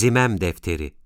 Zimem Defteri.